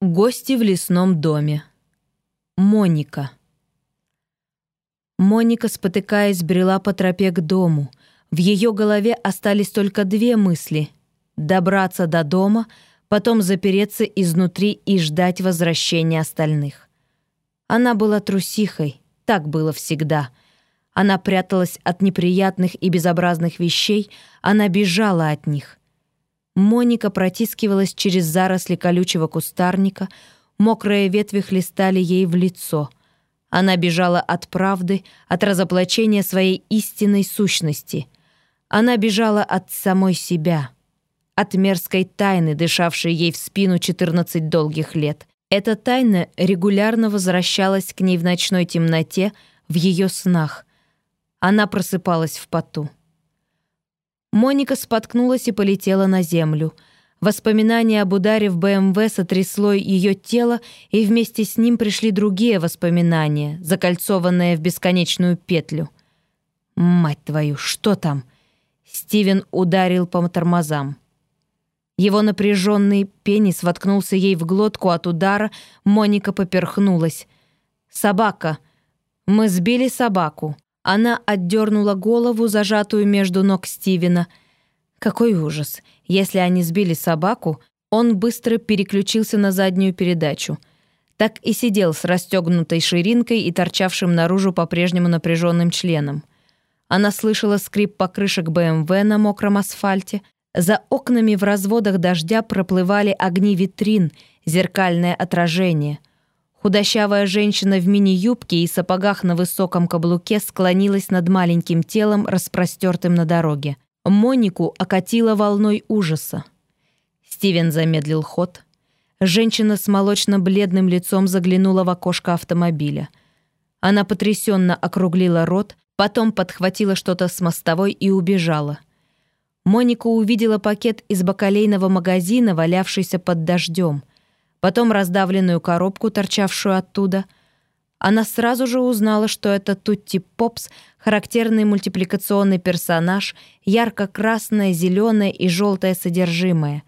Гости в лесном доме. Моника. Моника, спотыкаясь, брела по тропе к дому. В ее голове остались только две мысли — добраться до дома, потом запереться изнутри и ждать возвращения остальных. Она была трусихой, так было всегда. Она пряталась от неприятных и безобразных вещей, она бежала от них. Моника протискивалась через заросли колючего кустарника, мокрые ветви хлестали ей в лицо. Она бежала от правды, от разоблачения своей истинной сущности. Она бежала от самой себя, от мерзкой тайны, дышавшей ей в спину 14 долгих лет. Эта тайна регулярно возвращалась к ней в ночной темноте, в ее снах. Она просыпалась в поту. Моника споткнулась и полетела на землю. Воспоминание об ударе в БМВ сотрясло ее тело, и вместе с ним пришли другие воспоминания, закольцованные в бесконечную петлю. «Мать твою, что там?» Стивен ударил по тормозам. Его напряженный пенис воткнулся ей в глотку от удара, Моника поперхнулась. «Собака! Мы сбили собаку!» Она отдернула голову, зажатую между ног Стивена. Какой ужас! Если они сбили собаку, он быстро переключился на заднюю передачу. Так и сидел с расстегнутой ширинкой и торчавшим наружу по-прежнему напряженным членом. Она слышала скрип покрышек БМВ на мокром асфальте. За окнами в разводах дождя проплывали огни витрин, зеркальное отражение — Худощавая женщина в мини-юбке и сапогах на высоком каблуке склонилась над маленьким телом, распростертым на дороге. Монику окатила волной ужаса. Стивен замедлил ход. Женщина с молочно-бледным лицом заглянула в окошко автомобиля. Она потрясенно округлила рот, потом подхватила что-то с мостовой и убежала. Моника увидела пакет из бакалейного магазина, валявшийся под дождем потом раздавленную коробку, торчавшую оттуда. Она сразу же узнала, что это Тутти Попс, характерный мультипликационный персонаж, ярко-красное, зеленое и желтое содержимое.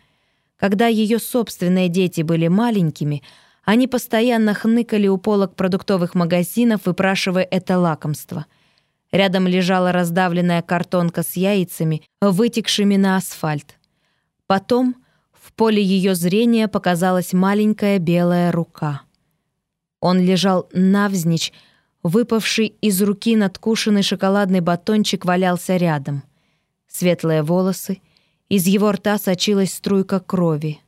Когда ее собственные дети были маленькими, они постоянно хныкали у полок продуктовых магазинов, выпрашивая это лакомство. Рядом лежала раздавленная картонка с яйцами, вытекшими на асфальт. Потом в поле ее зрения показалась маленькая белая рука. Он лежал навзничь, выпавший из руки надкушенный шоколадный батончик валялся рядом. Светлые волосы, из его рта сочилась струйка крови.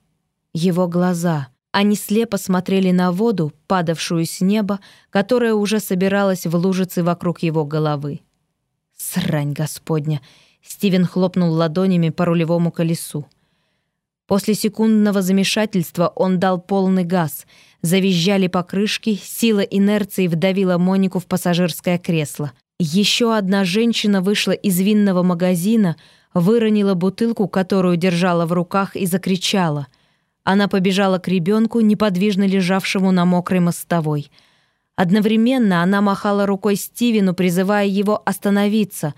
Его глаза. Они слепо смотрели на воду, падавшую с неба, которая уже собиралась в лужицы вокруг его головы. «Срань Господня!» Стивен хлопнул ладонями по рулевому колесу. После секундного замешательства он дал полный газ. Завизжали покрышки, сила инерции вдавила Монику в пассажирское кресло. Еще одна женщина вышла из винного магазина, выронила бутылку, которую держала в руках, и закричала. Она побежала к ребенку, неподвижно лежавшему на мокрой мостовой. Одновременно она махала рукой Стивену, призывая его остановиться,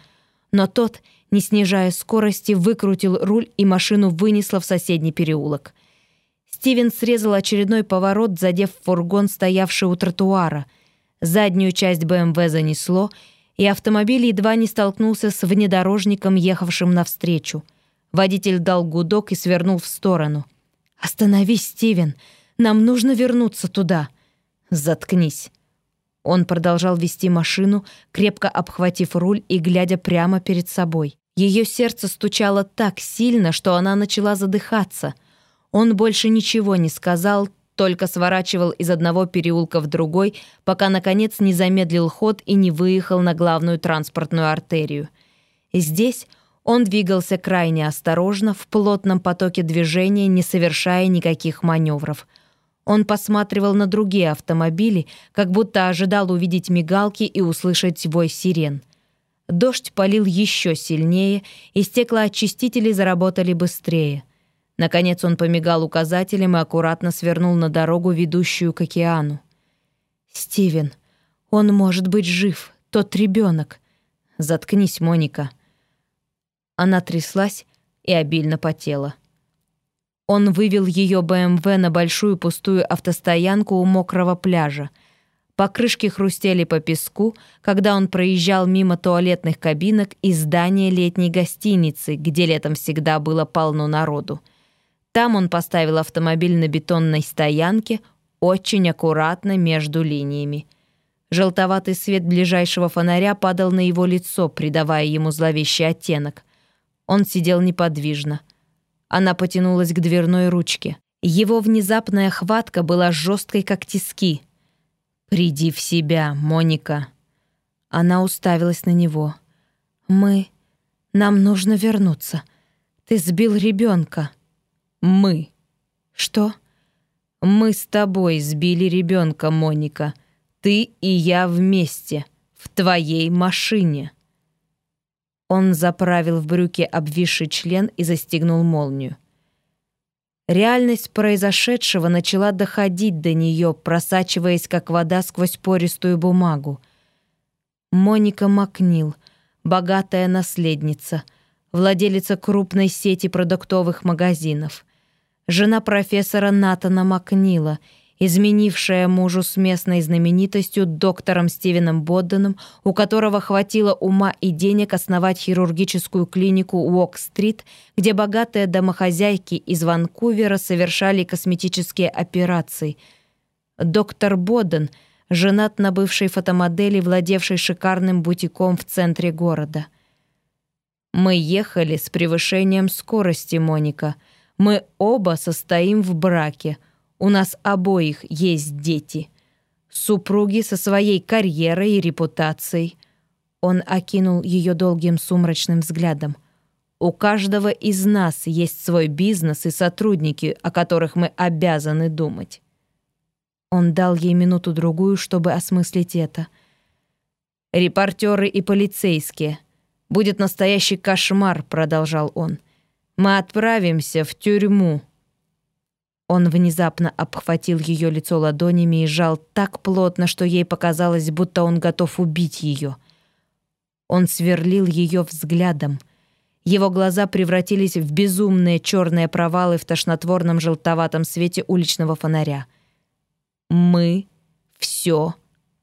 но тот — не снижая скорости, выкрутил руль и машину вынесло в соседний переулок. Стивен срезал очередной поворот, задев фургон, стоявший у тротуара. Заднюю часть БМВ занесло, и автомобиль едва не столкнулся с внедорожником, ехавшим навстречу. Водитель дал гудок и свернул в сторону. «Остановись, Стивен! Нам нужно вернуться туда!» «Заткнись!» Он продолжал вести машину, крепко обхватив руль и глядя прямо перед собой. Ее сердце стучало так сильно, что она начала задыхаться. Он больше ничего не сказал, только сворачивал из одного переулка в другой, пока, наконец, не замедлил ход и не выехал на главную транспортную артерию. Здесь он двигался крайне осторожно, в плотном потоке движения, не совершая никаких маневров. Он посматривал на другие автомобили, как будто ожидал увидеть мигалки и услышать вой сирен — Дождь полил еще сильнее, и стеклоочистители заработали быстрее. Наконец он помигал указателем и аккуратно свернул на дорогу, ведущую к океану. «Стивен, он может быть жив, тот ребенок. Заткнись, Моника». Она тряслась и обильно потела. Он вывел ее БМВ на большую пустую автостоянку у мокрого пляжа. Покрышки хрустели по песку, когда он проезжал мимо туалетных кабинок и здания летней гостиницы, где летом всегда было полно народу. Там он поставил автомобиль на бетонной стоянке, очень аккуратно между линиями. Желтоватый свет ближайшего фонаря падал на его лицо, придавая ему зловещий оттенок. Он сидел неподвижно. Она потянулась к дверной ручке. Его внезапная хватка была жесткой, как тиски. «Приди в себя, Моника». Она уставилась на него. «Мы... Нам нужно вернуться. Ты сбил ребенка. «Мы». «Что?» «Мы с тобой сбили ребенка, Моника. Ты и я вместе. В твоей машине». Он заправил в брюки обвисший член и застегнул молнию. Реальность произошедшего начала доходить до нее, просачиваясь как вода сквозь пористую бумагу. Моника Макнил, богатая наследница, владелица крупной сети продуктовых магазинов, жена профессора Натана Макнила — изменившая мужу с местной знаменитостью доктором Стивеном Бодденом, у которого хватило ума и денег основать хирургическую клинику Уок-стрит, где богатые домохозяйки из Ванкувера совершали косметические операции. Доктор Бодден женат на бывшей фотомодели, владевшей шикарным бутиком в центре города. «Мы ехали с превышением скорости, Моника. Мы оба состоим в браке», у нас обоих есть дети. Супруги со своей карьерой и репутацией. Он окинул ее долгим сумрачным взглядом. У каждого из нас есть свой бизнес и сотрудники, о которых мы обязаны думать. Он дал ей минуту-другую, чтобы осмыслить это. «Репортеры и полицейские. Будет настоящий кошмар», — продолжал он. «Мы отправимся в тюрьму». Он внезапно обхватил ее лицо ладонями и сжал так плотно, что ей показалось, будто он готов убить ее. Он сверлил ее взглядом. Его глаза превратились в безумные черные провалы в тошнотворном желтоватом свете уличного фонаря. «Мы все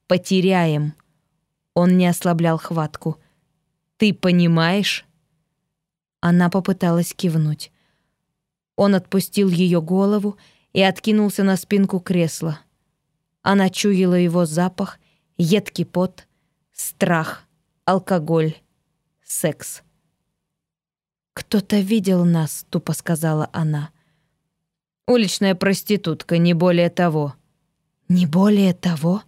потеряем». Он не ослаблял хватку. «Ты понимаешь?» Она попыталась кивнуть. Он отпустил ее голову и откинулся на спинку кресла. Она чуяла его запах, едкий пот, страх, алкоголь, секс. «Кто-то видел нас», — тупо сказала она. «Уличная проститутка, не более того». «Не более того?»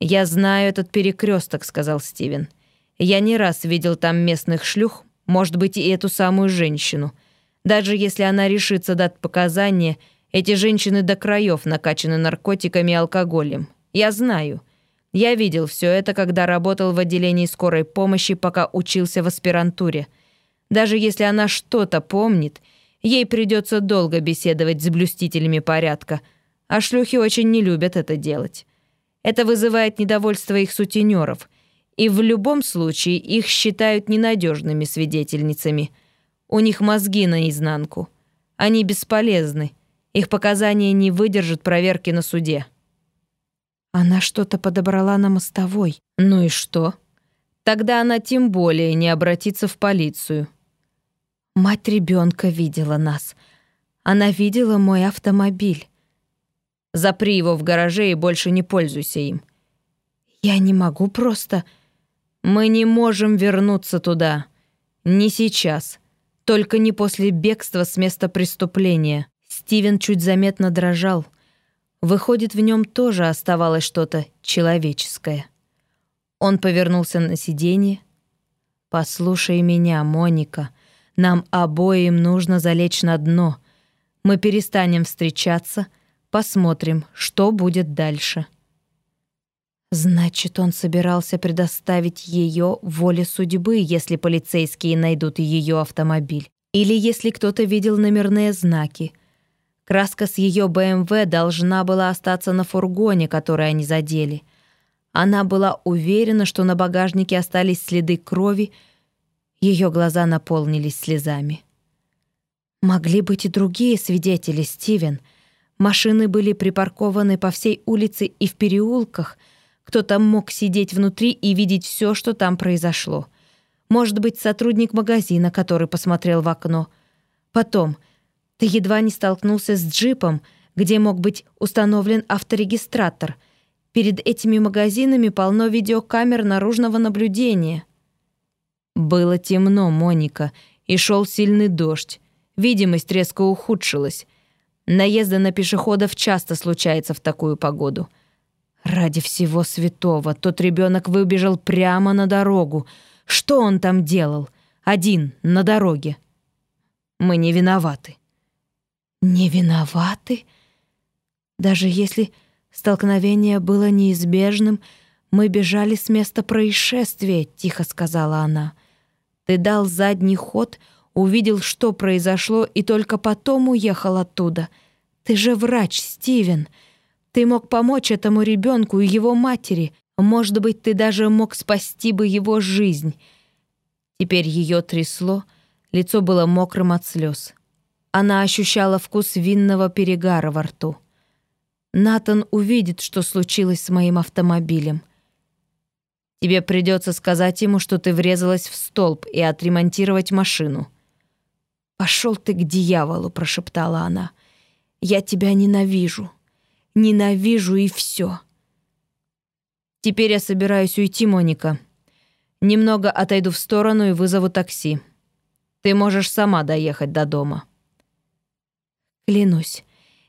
«Я знаю этот перекресток», — сказал Стивен. «Я не раз видел там местных шлюх, может быть, и эту самую женщину. Даже если она решится дать показания, эти женщины до краев накачаны наркотиками и алкоголем. Я знаю. Я видел все это, когда работал в отделении скорой помощи, пока учился в аспирантуре. Даже если она что-то помнит, ей придется долго беседовать с блюстителями порядка, а шлюхи очень не любят это делать. Это вызывает недовольство их сутенеров, и в любом случае их считают ненадежными свидетельницами – у них мозги наизнанку. Они бесполезны. Их показания не выдержат проверки на суде. Она что-то подобрала на мостовой. Ну и что? Тогда она тем более не обратится в полицию. Мать ребенка видела нас. Она видела мой автомобиль. Запри его в гараже и больше не пользуйся им. Я не могу просто... Мы не можем вернуться туда. Не сейчас. Только не после бегства с места преступления. Стивен чуть заметно дрожал. Выходит, в нем тоже оставалось что-то человеческое. Он повернулся на сиденье. «Послушай меня, Моника. Нам обоим нужно залечь на дно. Мы перестанем встречаться, посмотрим, что будет дальше». Значит, он собирался предоставить ее воле судьбы, если полицейские найдут ее автомобиль. Или если кто-то видел номерные знаки. Краска с ее БМВ должна была остаться на фургоне, который они задели. Она была уверена, что на багажнике остались следы крови. Ее глаза наполнились слезами. Могли быть и другие свидетели, Стивен. Машины были припаркованы по всей улице и в переулках. Кто-то мог сидеть внутри и видеть все, что там произошло. Может быть, сотрудник магазина, который посмотрел в окно. Потом, ты едва не столкнулся с джипом, где мог быть установлен авторегистратор. Перед этими магазинами полно видеокамер наружного наблюдения. Было темно, Моника, и шел сильный дождь. Видимость резко ухудшилась. Наезды на пешеходов часто случаются в такую погоду. Ради всего святого, тот ребенок выбежал прямо на дорогу. Что он там делал? Один, на дороге. Мы не виноваты. Не виноваты? Даже если столкновение было неизбежным, мы бежали с места происшествия, тихо сказала она. Ты дал задний ход, увидел, что произошло, и только потом уехал оттуда. Ты же врач, Стивен. Ты мог помочь этому ребенку и его матери. Может быть, ты даже мог спасти бы его жизнь. Теперь ее трясло, лицо было мокрым от слез. Она ощущала вкус винного перегара во рту. Натан увидит, что случилось с моим автомобилем. Тебе придется сказать ему, что ты врезалась в столб и отремонтировать машину. Пошел ты к дьяволу, прошептала она. Я тебя ненавижу. Ненавижу и все. Теперь я собираюсь уйти, Моника. Немного отойду в сторону и вызову такси. Ты можешь сама доехать до дома. Клянусь,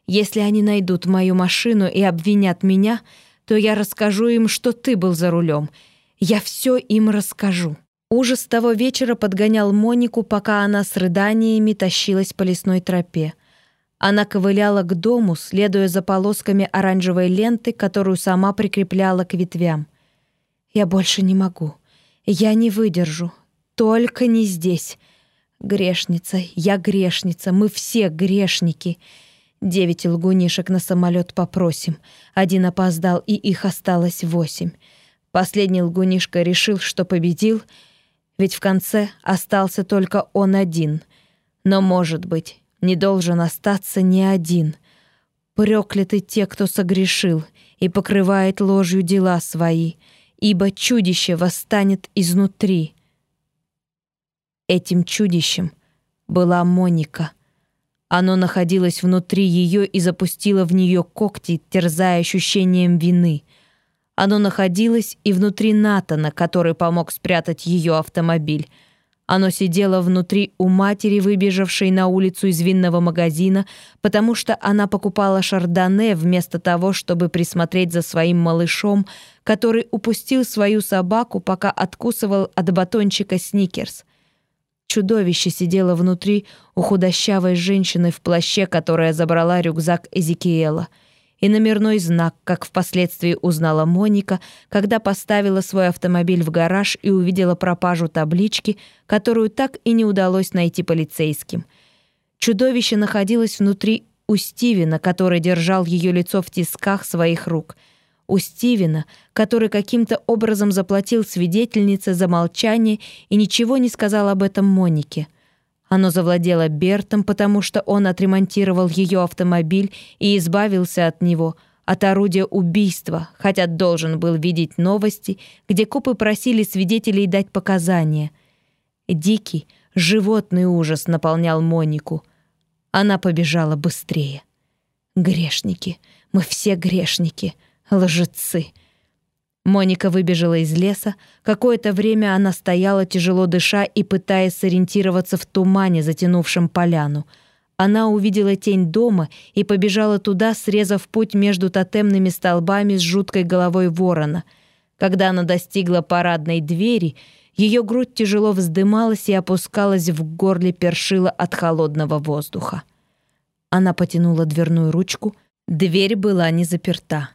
если они найдут мою машину и обвинят меня, то я расскажу им, что ты был за рулем — я все им расскажу. Ужас того вечера подгонял Монику, пока она с рыданиями тащилась по лесной тропе. Она ковыляла к дому, следуя за полосками оранжевой ленты, которую сама прикрепляла к ветвям. «Я больше не могу. Я не выдержу. Только не здесь. Грешница, я грешница, мы все грешники. Девять лгунишек на самолет попросим. Один опоздал, и их осталось восемь. Последний лгунишка решил, что победил, ведь в конце остался только он один. Но, может быть, не должен остаться ни один. Прокляты те, кто согрешил и покрывает ложью дела свои, ибо чудище восстанет изнутри. Этим чудищем была Моника. Оно находилось внутри ее и запустило в нее когти, терзая ощущением вины — оно находилось и внутри Натана, который помог спрятать ее автомобиль. Оно сидело внутри у матери, выбежавшей на улицу из винного магазина, потому что она покупала шардоне вместо того, чтобы присмотреть за своим малышом, который упустил свою собаку, пока откусывал от батончика сникерс. Чудовище сидело внутри у худощавой женщины в плаще, которая забрала рюкзак Эзекиэла — и номерной знак, как впоследствии узнала Моника, когда поставила свой автомобиль в гараж и увидела пропажу таблички, которую так и не удалось найти полицейским. Чудовище находилось внутри у Стивена, который держал ее лицо в тисках своих рук. У Стивена, который каким-то образом заплатил свидетельнице за молчание и ничего не сказал об этом Монике — оно завладело Бертом, потому что он отремонтировал ее автомобиль и избавился от него, от орудия убийства, хотя должен был видеть новости, где копы просили свидетелей дать показания. Дикий, животный ужас наполнял Монику. Она побежала быстрее. «Грешники! Мы все грешники! Лжецы!» Моника выбежала из леса. Какое-то время она стояла, тяжело дыша и пытаясь сориентироваться в тумане, затянувшем поляну. Она увидела тень дома и побежала туда, срезав путь между тотемными столбами с жуткой головой ворона. Когда она достигла парадной двери, ее грудь тяжело вздымалась и опускалась в горле першила от холодного воздуха. Она потянула дверную ручку. Дверь была не заперта.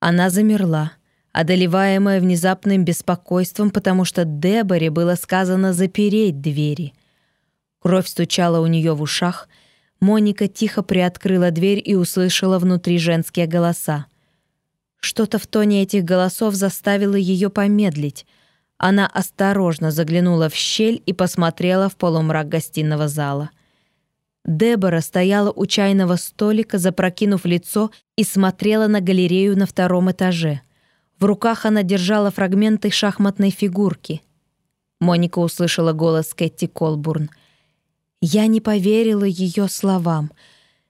Она замерла одолеваемая внезапным беспокойством, потому что Деборе было сказано запереть двери. Кровь стучала у нее в ушах. Моника тихо приоткрыла дверь и услышала внутри женские голоса. Что-то в тоне этих голосов заставило ее помедлить. Она осторожно заглянула в щель и посмотрела в полумрак гостиного зала. Дебора стояла у чайного столика, запрокинув лицо и смотрела на галерею на втором этаже. В руках она держала фрагменты шахматной фигурки. Моника услышала голос Кэти Колбурн. Я не поверила ее словам,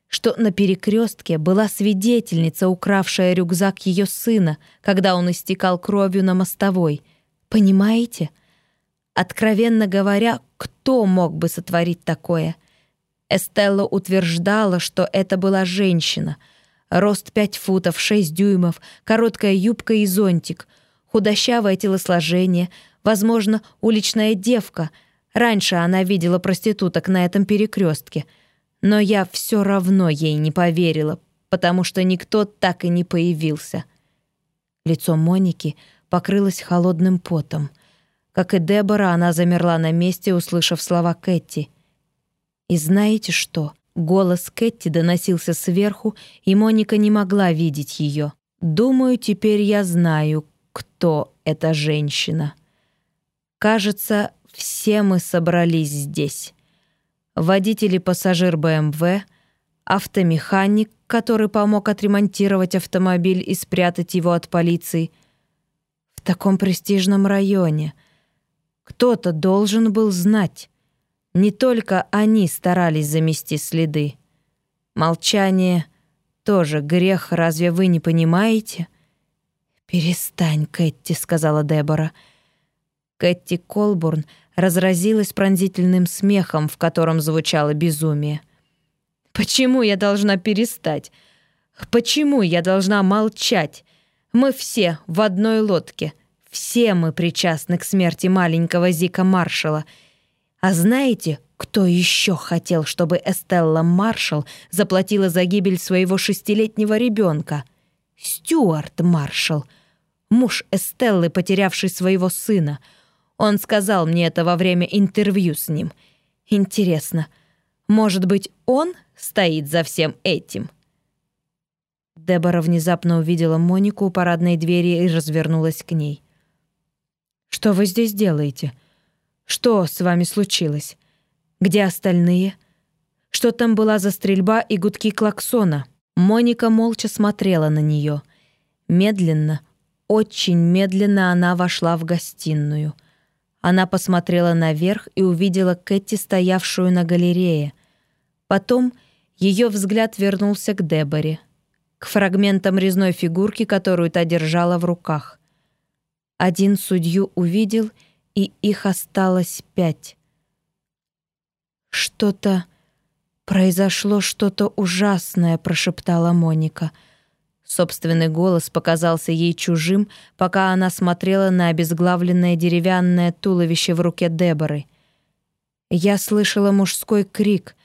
что на перекрестке была свидетельница, укравшая рюкзак ее сына, когда он истекал кровью на мостовой. Понимаете? Откровенно говоря, кто мог бы сотворить такое — Эстелла утверждала, что это была женщина. Рост пять футов, шесть дюймов, короткая юбка и зонтик, худощавое телосложение, возможно, уличная девка. Раньше она видела проституток на этом перекрестке. Но я все равно ей не поверила, потому что никто так и не появился. Лицо Моники покрылось холодным потом. Как и Дебора, она замерла на месте, услышав слова Кэти — и знаете что? Голос Кэти доносился сверху, и Моника не могла видеть ее. «Думаю, теперь я знаю, кто эта женщина. Кажется, все мы собрались здесь. Водитель и пассажир БМВ, автомеханик, который помог отремонтировать автомобиль и спрятать его от полиции. В таком престижном районе. Кто-то должен был знать. Не только они старались замести следы. Молчание тоже грех, разве вы не понимаете? «Перестань, Кэти», — сказала Дебора. Кэти Колбурн разразилась пронзительным смехом, в котором звучало безумие. «Почему я должна перестать? Почему я должна молчать? Мы все в одной лодке. Все мы причастны к смерти маленького Зика Маршала — а знаете, кто еще хотел, чтобы Эстелла Маршалл заплатила за гибель своего шестилетнего ребенка? Стюарт Маршалл, муж Эстеллы, потерявший своего сына. Он сказал мне это во время интервью с ним. Интересно, может быть, он стоит за всем этим?» Дебора внезапно увидела Монику у парадной двери и развернулась к ней. «Что вы здесь делаете?» Что с вами случилось? Где остальные? Что там была за стрельба и гудки клаксона? Моника молча смотрела на нее. Медленно, очень медленно она вошла в гостиную. Она посмотрела наверх и увидела Кэти, стоявшую на галерее. Потом ее взгляд вернулся к Деборе, к фрагментам резной фигурки, которую та держала в руках. Один судью увидел — и их осталось пять. «Что-то... произошло что-то ужасное», — прошептала Моника. Собственный голос показался ей чужим, пока она смотрела на обезглавленное деревянное туловище в руке Деборы. Я слышала мужской крик,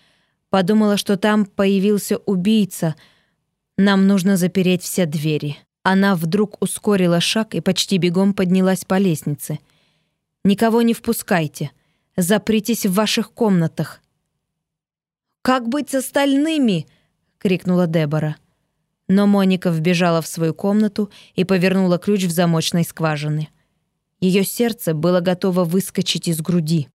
подумала, что там появился убийца. Нам нужно запереть все двери. Она вдруг ускорила шаг и почти бегом поднялась по лестнице — Никого не впускайте. Запритесь в ваших комнатах». «Как быть с остальными?» — крикнула Дебора. Но Моника вбежала в свою комнату и повернула ключ в замочной скважины. Ее сердце было готово выскочить из груди.